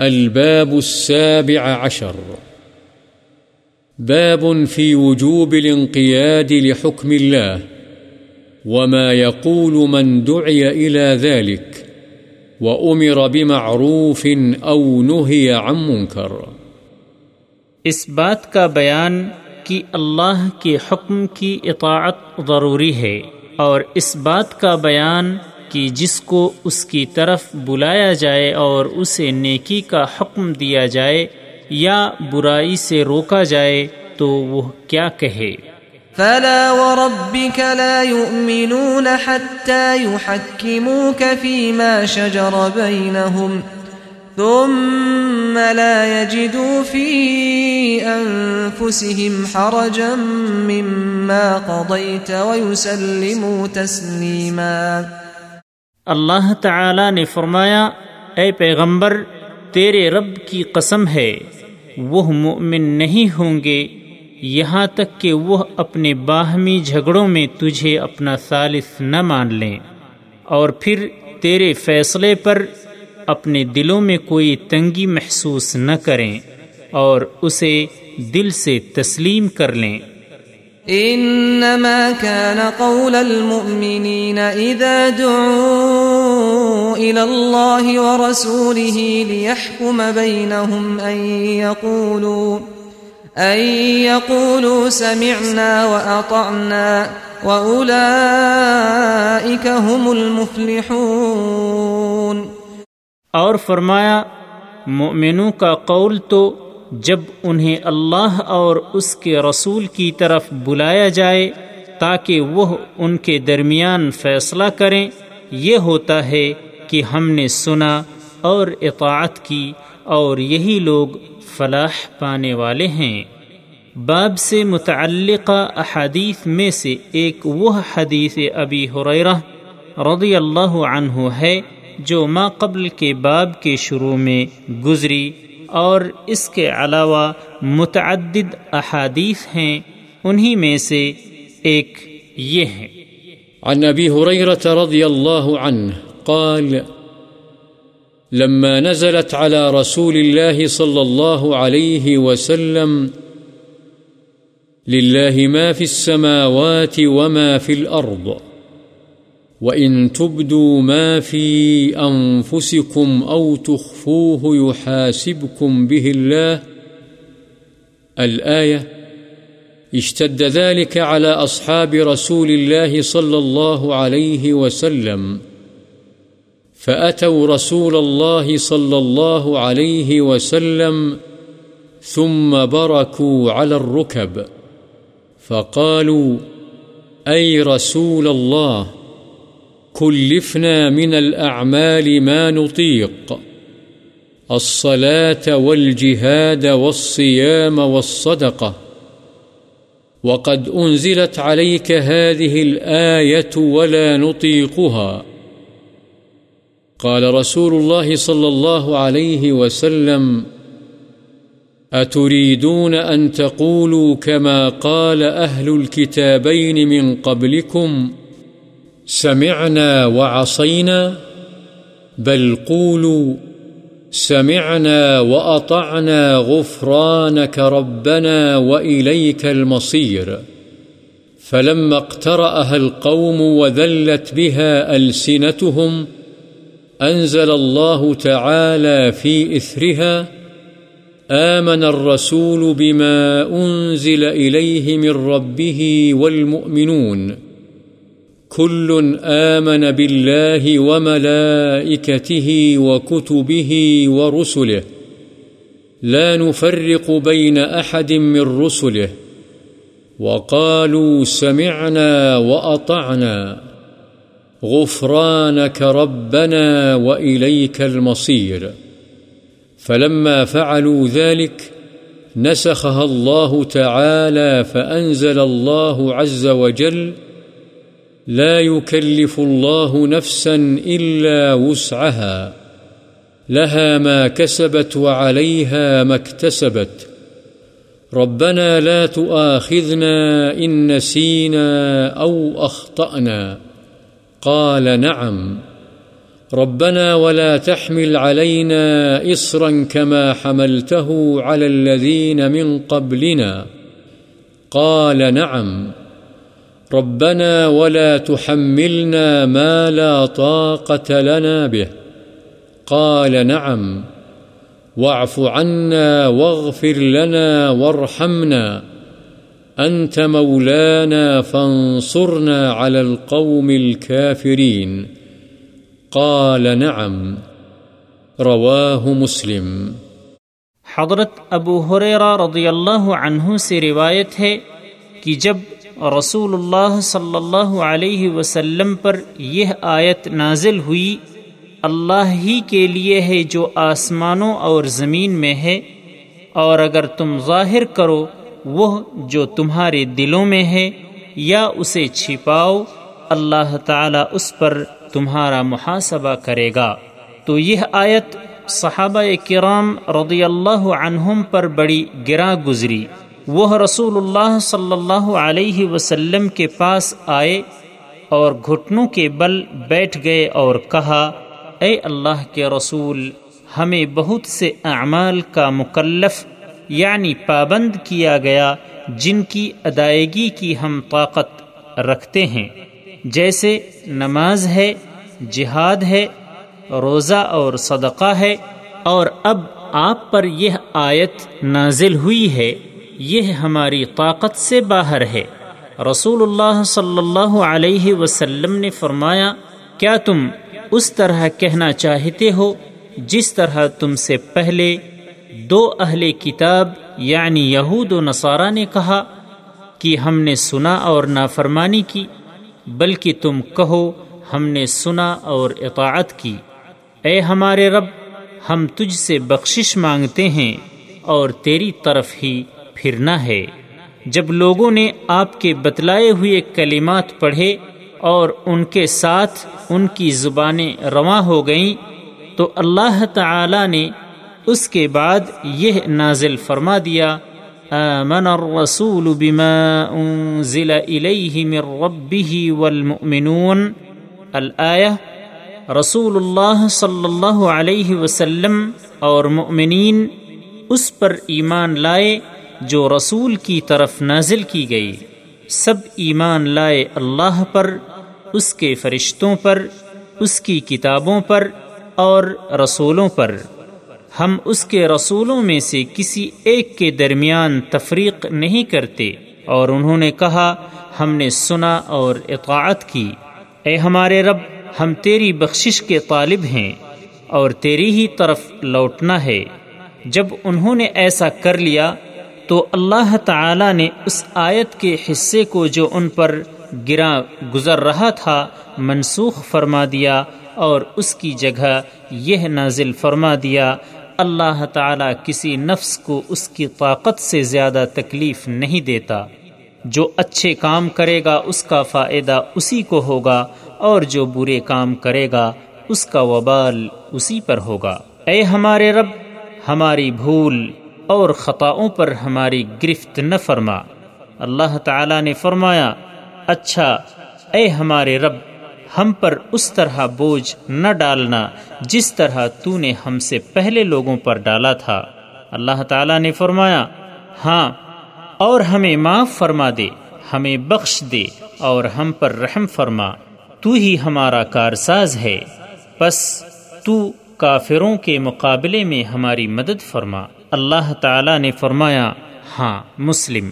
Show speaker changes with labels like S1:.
S1: الباب السابع عشر. باب في وجوب الانقياد لحكم الله وما يقول من دعي إلى ذلك وأمر بمعروف أو نهي عن منكر.
S2: اس بات کا بیان کہ اللہ کے حکم کی اطاعت ضروری ہے اور اس بات کا بیان کہ جس کو اس کی طرف بلایا جائے اور اسے نیکی کا حکم دیا جائے یا برائی سے روکا جائے تو وہ کیا کہے؟
S3: فلا وربك لا يؤمنون حتى يحكموك فيما شجر بينهم ثم لا يجدوا في أنفسهم حرجا مما قضيت ويسلموا تسليما
S2: اللہ تعالی نے فرمایا، اے پیغمبر، تیرے رب کی قسم ہے، وہ مؤمن نہیں ہوں گے، یہاں تک کہ وہ اپنے باہمی جھگڑوں میں تجھے اپنا ثالث نہ مان لیں۔ اور پھر تیرے فیصلے پر اپنے دلوں میں کوئی تنگی محسوس نہ کریں اور اسے دل سے تسلیم کر لیں۔
S3: انما كان قول المؤمنين اذا دعوا الى الله ورسوله ليحكم بينهم ان يقولوا ان يقولوا سمعنا واطعنا واولئك هم المفلحون
S2: اور فرمایا، مؤمنوں کا قول تو جب انہیں اللہ اور اس کے رسول کی طرف بلایا جائے تاکہ وہ ان کے درمیان فیصلہ کریں، یہ ہوتا ہے کہ ہم نے سنا اور اطاعت کی اور یہی لوگ فلاح پانے والے ہیں۔ باب سے متعلقہ احادیث میں سے ایک وہ حدیث ابی حریرہ رضی اللہ عنہ ہے جو ما قبل کے باب کے شروع میں گزری اور اس کے علاوہ متعدد احادیث ہیں، انہی میں سے ایک یہ ہے۔
S1: عن ابي هريره رضي الله عنه قال، لما نزلت على رسول الله صلى الله عليه وسلم لله ما في السماوات وما في الأرض وإن تبدوا ما في أنفسكم أو تخفوه يحاسبكم به الله الآية اشتد ذلك على أصحاب رسول الله صلى الله عليه وسلم فأتوا رسول الله صلى الله عليه وسلم ثم بركوا على الركب فقالوا أي رسول الله كلفنا من الأعمال ما نطيق. الصلاة والجهاد والصيام والصدقة. وقد أنزلت عليك هذه الآية ولا نطيقها. قال رسول الله صلى الله عليه وسلم أتريدون أن تقولوا كما قال أهل الكتابين من قبلكم ؟ سمعنا وعصينا، بل قولوا سمعنا وأطعنا غفرانك ربنا وإليك المصير. فلما اقترأها القوم وذلت بها ألسنتهم، أنزل الله تعالى في إثرها، آمن الرسول بما أنزل إليه من ربه والمؤمنون. كل آمن بالله وملائكته وكتبه ورسله. لا نفرق بين أحد من رسله. وقالوا سمعنا وأطعنا. غفرانك ربنا وإليك المصير. فلما فعلوا ذلك، نسخها الله تعالى فأنزل الله عز وجل لا يكلف الله نفسا إلا وسعها، لها ما كسبت وعليها ما اكتسبت. ربنا لا تؤاخذنا إن نسينا أو أخطأنا. قال نعم. ربنا ولا تحمل علينا إصرا كما حملته على الذين من قبلنا. قال نعم. ربنا ولا تحملنا ما لا طاقة لنا به. قال نعم. واعف عنا واغفر لنا وارحمنا. أنت مولانا فانصرنا على القوم الكافرين. قال نعم. رواه مسلم.
S2: حضرت ابو حریرہ رضی اللہ عنہ سے روایت ہے کہ جب رسول اللہ صلی اللہ علیہ وسلم پر یہ آیت نازل ہوئی۔ اللہ ہی کے لیے ہے جو آسمانوں اور زمین میں ہے۔ اور اگر تم ظاہر کرو، وہ جو تمہارے دلوں میں ہے، یا اسے چھپاؤ، اللہ تعالی اس پر تمہارا محاسبہ کرے گا۔ تو یہ آیت صحابہ کرام رضی اللہ عنہم پر بڑی گرا گزری۔ وہ رسول اللہ صلی اللہ علیہ وسلم کے پاس آئے اور گھٹنوں کے بل بیٹھ گئے اور کہا، اے اللہ کے رسول، ہمیں بہت سے اعمال کا مکلف یعنی پابند کیا گیا، جن کی ادائیگی کی ہم طاقت رکھتے ہیں۔ جیسے نماز ہے، جہاد ہے، روزہ اور صدقہ ہے، اور اب آپ پر یہ آیت نازل ہوئی ہے۔ یہ ہماری طاقت سے باہر ہے۔ رسول اللہ صلی اللہ علیہ وسلم نے فرمایا، کیا تم اس طرح کہنا چاہتے ہو جس طرح تم سے پہلے دو اہل کتاب یعنی یہود و نصارہ نے کہا، کہ ہم نے سنا اور نافرمانی کی، بلکہ تم کہو، ہم نے سنا اور اطاعت کی۔ اے ہمارے رب، ہم تجھ سے بخشش مانگتے ہیں اور تیری طرف ہی پھرنا ہے۔ جب لوگوں نے آپ کے بتلائے ہوئے کلمات پڑھے اور ان کے ساتھ ان کی زبانیں رواں ہو گئیں، تو اللہ تعالی نے اس کے بعد یہ نازل فرما دیا، آمن الرسول بما انزل الیہ من ربه والمؤمنون۔ الآیہ، رسول اللہ صلی اللہ علیہ وسلم اور مؤمنین اس پر ایمان لائے جو رسول کی طرف نازل کی گئی، سب ایمان لائے اللہ پر، اس کے فرشتوں پر، اس کی کتابوں پر اور رسولوں پر۔ ہم اس کے رسولوں میں سے کسی ایک کے درمیان تفریق نہیں کرتے۔ اور انہوں نے کہا، ہم نے سنا اور اطاعت کی۔ اے ہمارے رب، ہم تیری بخشش کے طالب ہیں اور تیری ہی طرف لوٹنا ہے۔ جب انہوں نے ایسا کر لیا تو اللہ تعالی نے اس آیت کے حصے کو جو ان پر گرا گزر رہا تھا، منسوخ فرما دیا اور اس کی جگہ یہ نازل فرما دیا، اللہ تعالی کسی نفس کو اس کی طاقت سے زیادہ تکلیف نہیں دیتا۔ جو اچھے کام کرے گا، اس کا فائدہ اسی کو ہوگا، اور جو برے کام کرے گا، اس کا وبال اسی پر ہوگا۔ اے ہمارے رب، ہماری بھول اور خطاؤں پر ہماری گرفت نہ فرما۔ اللہ تعالی نے فرمایا اچھا اے ہمارے رب، ہم پر اس طرح بوجھ نہ ڈالنا جس طرح تو نے ہم سے پہلے لوگوں پر ڈالا تھا۔ اللہ تعالی نے فرمایا ہاں اور ہمیں معاف فرما دے، ہمیں بخش دے اور ہم پر رحم فرما۔ تو ہی ہمارا کارساز ہے۔ بس تو کافروں کے مقابلے میں ہماری مدد فرما۔ اللہ تعالی نے فرمایا ہاں مسلم۔